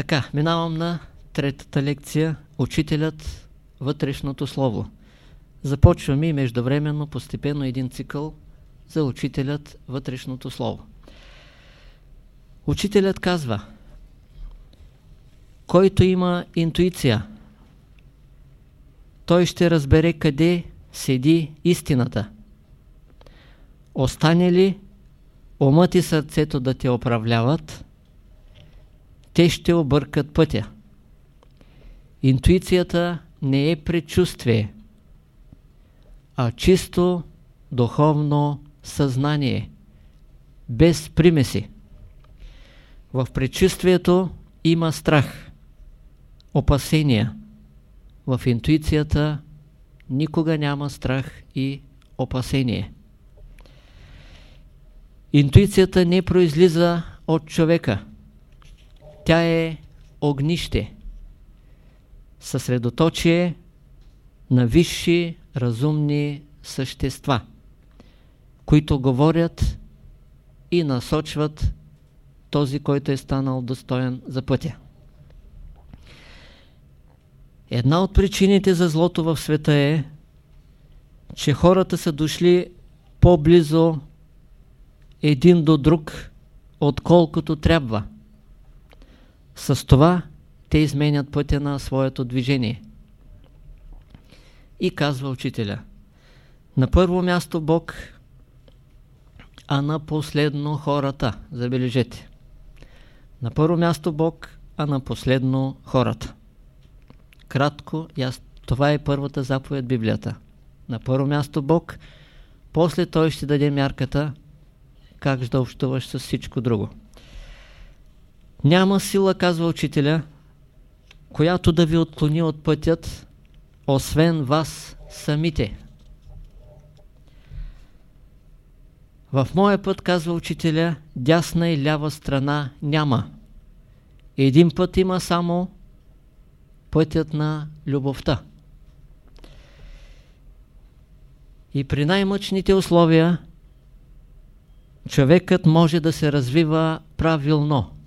Така, минавам на третата лекция. Учителят вътрешното слово. Започваме и междувременно, постепенно един цикъл за учителят вътрешното слово. Учителят казва, който има интуиция, той ще разбере къде седи истината. Остане ли умът и сърцето да те управляват, те ще объркат пътя. Интуицията не е предчувствие, а чисто духовно съзнание, без примеси. В предчувствието има страх, опасения. В интуицията никога няма страх и опасение. Интуицията не произлиза от човека. Тя е огнище, съсредоточие на висши разумни същества, които говорят и насочват този, който е станал достоен за пътя. Една от причините за злото в света е, че хората са дошли по-близо един до друг, отколкото трябва. С това те изменят пътя на своето движение. И казва учителя, на първо място Бог, а на последно хората. Забележете. На първо място Бог, а на последно хората. Кратко, ясно. Това е първата заповед Библията. На първо място Бог, после Той ще даде мярката как да общуваш с всичко друго. Няма сила, казва учителя, която да ви отклони от пътят, освен вас самите. В моя път, казва учителя, дясна и лява страна няма. Един път има само пътят на любовта. И при най-мъчните условия човекът може да се развива правилно.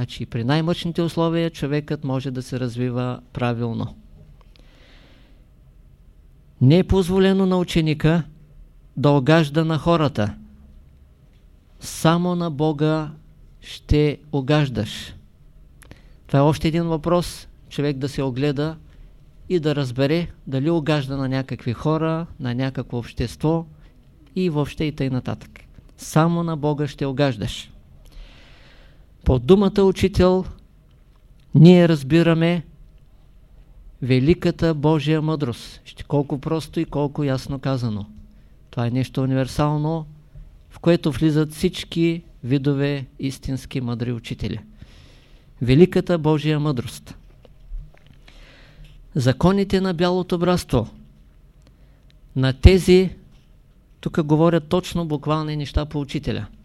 Значи при най-мъчните условия човекът може да се развива правилно. Не е позволено на ученика да огажда на хората. Само на Бога ще огаждаш. Това е още един въпрос, човек да се огледа и да разбере дали огажда на някакви хора, на някакво общество и въобще и тъй нататък. Само на Бога ще огаждаш. Под думата учител ние разбираме великата Божия мъдрост. Ще колко просто и колко ясно казано. Това е нещо универсално, в което влизат всички видове истински мъдри учители. Великата Божия мъдрост. Законите на бялото братство. На тези, тук говорят точно буквални неща по учителя –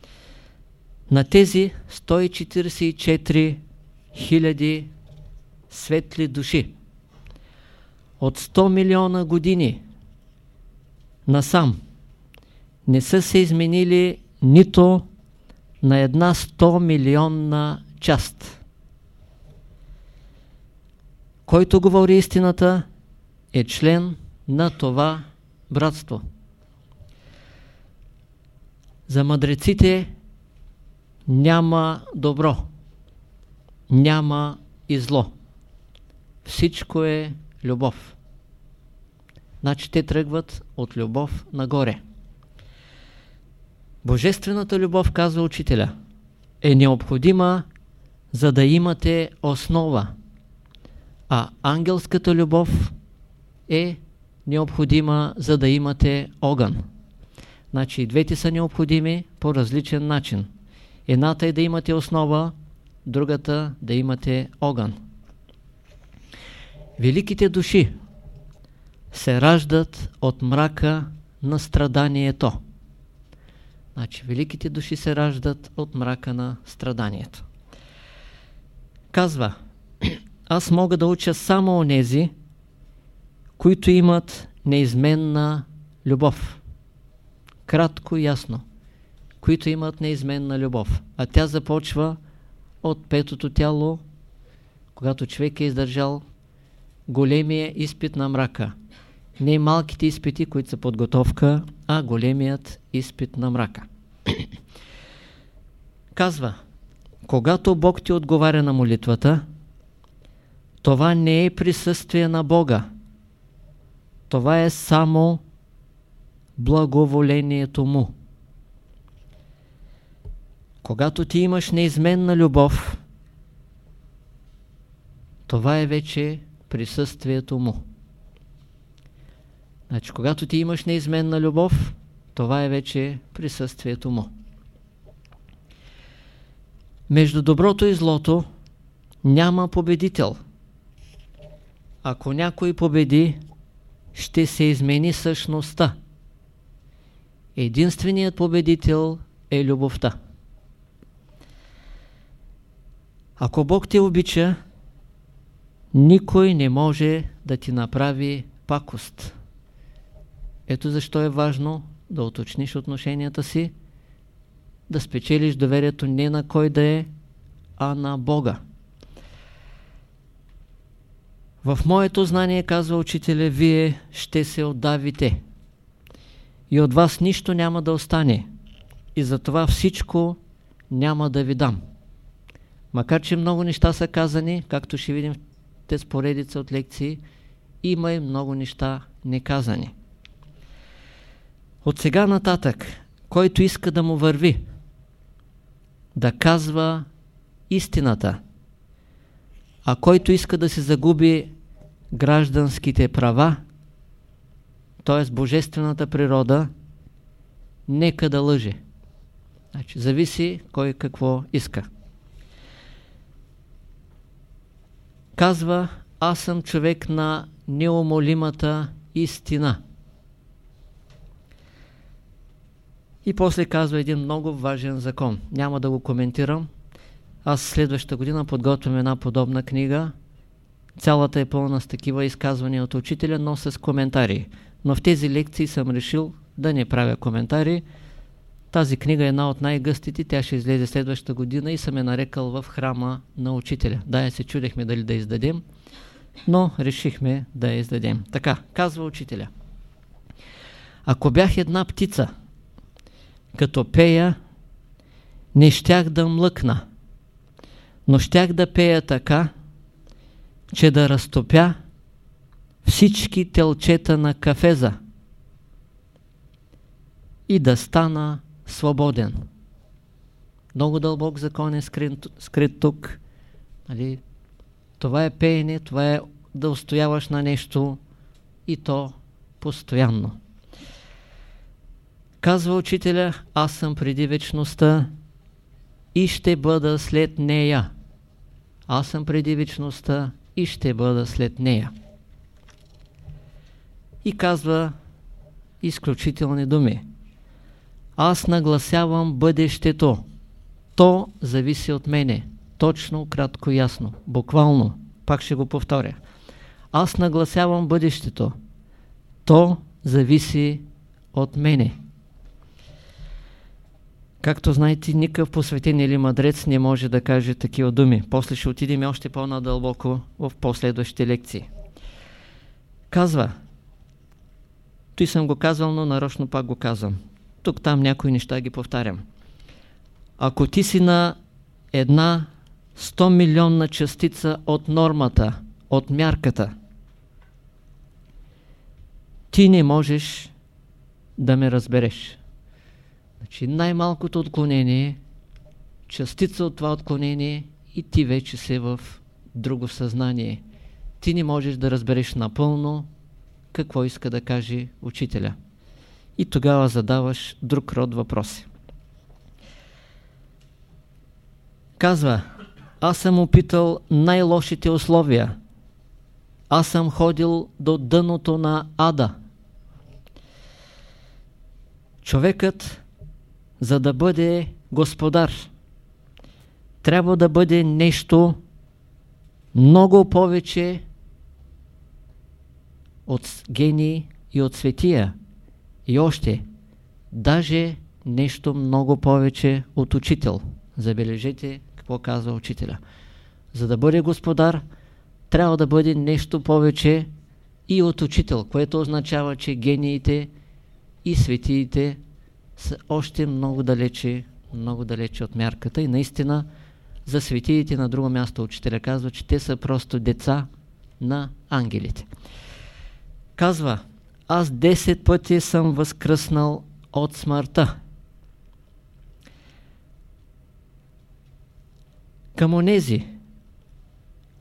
на тези 144 хиляди светли души от 100 милиона години насам не са се изменили нито на една 100 милионна част. Който говори истината е член на това братство. За мъдреците няма добро, няма и зло. Всичко е любов. Значи те тръгват от любов нагоре. Божествената любов, казва учителя, е необходима, за да имате основа. А ангелската любов е необходима, за да имате огън. Значи и двете са необходими по различен начин. Едната е да имате основа, другата да имате огън. Великите души се раждат от мрака на страданието. Значи, великите души се раждат от мрака на страданието. Казва, аз мога да уча само онези, които имат неизменна любов. Кратко и ясно които имат неизменна любов. А тя започва от петото тяло, когато човек е издържал големия изпит на мрака. Не малките изпити, които са подготовка, а големият изпит на мрака. Казва, когато Бог ти отговаря на молитвата, това не е присъствие на Бога. Това е само благоволението Му. Когато ти имаш неизменна любов, това е вече присъствието Му. Значи, когато ти имаш неизменна любов, това е вече присъствието Му. Между доброто и злото няма победител. Ако някой победи, ще се измени същността. Единственият победител е любовта. Ако Бог те обича, никой не може да ти направи пакост. Ето защо е важно да уточниш отношенията си, да спечелиш доверието не на кой да е, а на Бога. В моето знание, казва учителя, вие ще се отдавите. И от вас нищо няма да остане. И затова всичко няма да ви дам. Макар, че много неща са казани, както ще видим в тези поредица от лекции, има и много неща неказани. От сега нататък, който иска да му върви, да казва истината, а който иска да се загуби гражданските права, т.е. божествената природа, нека да лъже. Значи, зависи кой какво иска. Казва, аз съм човек на неумолимата истина. И после казва един много важен закон. Няма да го коментирам. Аз следващата година подготвям една подобна книга. Цялата е пълна с такива изказвания от учителя, но с коментари. Но в тези лекции съм решил да не правя коментари. Тази книга е една от най-гъстите, тя ще излезе следващата година и съм я нарекал в храма на учителя. Да, я се чудехме дали да издадем, но решихме да я издадем. Така, казва учителя. Ако бях една птица, като пея, не щях да млъкна, но щях да пея така, че да разтопя всички телчета на кафеза и да стана свободен. Много дълбок закон е скрит, скрит тук. Нали? Това е пеене, това е да устояваш на нещо и то постоянно. Казва учителя, аз съм преди вечността и ще бъда след нея. Аз съм преди вечността и ще бъда след нея. И казва изключителни думи. Аз нагласявам бъдещето. То зависи от мене. Точно, кратко, ясно. Буквално. Пак ще го повторя. Аз нагласявам бъдещето. То зависи от мене. Както знаете, никакъв посветен или мъдрец не може да каже такива думи. После ще отидем още по-надълбоко в последващите лекции. Казва, той съм го казал, но нарочно пак го казвам. Тук там някои неща ги повтарям. Ако ти си на една 100 милионна частица от нормата, от мярката, ти не можеш да ме разбереш. Значи най-малкото отклонение, частица от това отклонение и ти вече се в друго съзнание. Ти не можеш да разбереш напълно какво иска да каже учителя. И тогава задаваш друг род въпроси. Казва, аз съм опитал най-лошите условия. Аз съм ходил до дъното на ада. Човекът за да бъде господар, трябва да бъде нещо много повече от гений и от светия. И още, даже нещо много повече от учител. Забележете какво казва учителя. За да бъде господар, трябва да бъде нещо повече и от учител, което означава, че гениите и светиите са още много далече, много далече от мярката и наистина за светиите на друго място учителя казва, че те са просто деца на ангелите. Казва, аз 10 пъти съм възкръснал от смъртта. Към онези,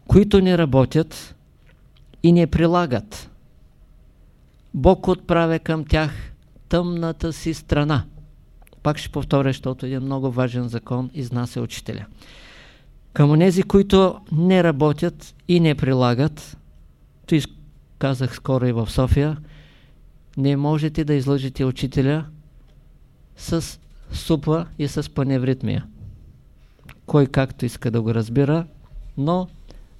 които не работят и не прилагат, Бог отправя към тях тъмната си страна. Пак ще повторя, защото един много важен закон изнася учителя. Към онези, които не работят и не прилагат, то казах скоро и в София, не можете да излъжете учителя с супа и с паневритмия. Кой както иска да го разбира, но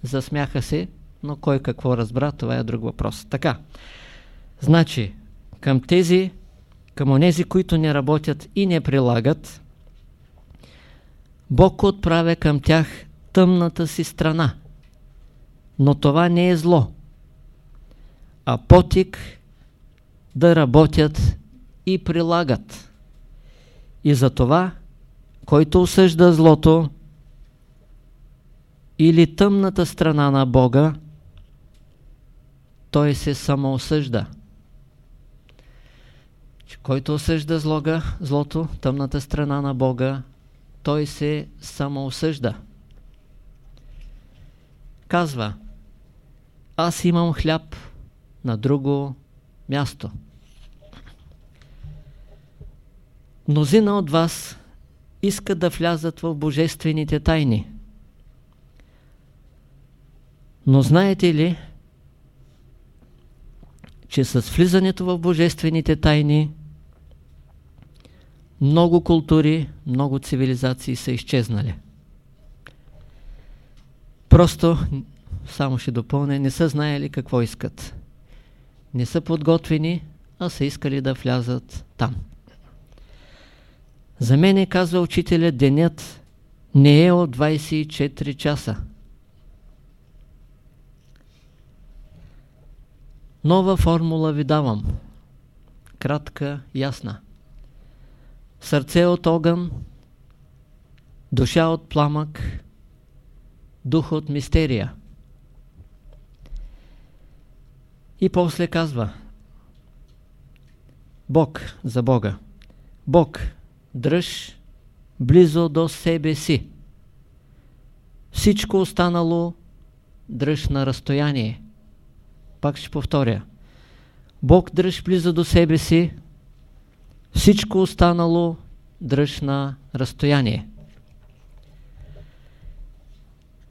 засмяха се, но кой какво разбра, това е друг въпрос. Така, значи, към тези, към онези, които не работят и не прилагат, Бог отправя към тях тъмната си страна. Но това не е зло, а потик да работят и прилагат. И за това, който осъжда злото или тъмната страна на Бога, той се самоосъжда. Който осъжда злога, злото, тъмната страна на Бога, той се самоосъжда. Казва, аз имам хляб на друго място. Мнозина от вас искат да влязат в божествените тайни. Но знаете ли, че с влизането в божествените тайни много култури, много цивилизации са изчезнали. Просто, само ще допълня, не са знаели какво искат. Не са подготвени, а са искали да влязат там. За мен, казва учителя, денят не е от 24 часа. Нова формула ви давам. Кратка, ясна. Сърце от огън, душа от пламък, дух от мистерия. И после казва Бог за Бога. Бог, дръж близо до себе си. Всичко останало дръж на разстояние. Пак ще повторя. Бог дръж близо до себе си, всичко останало дръж на разстояние.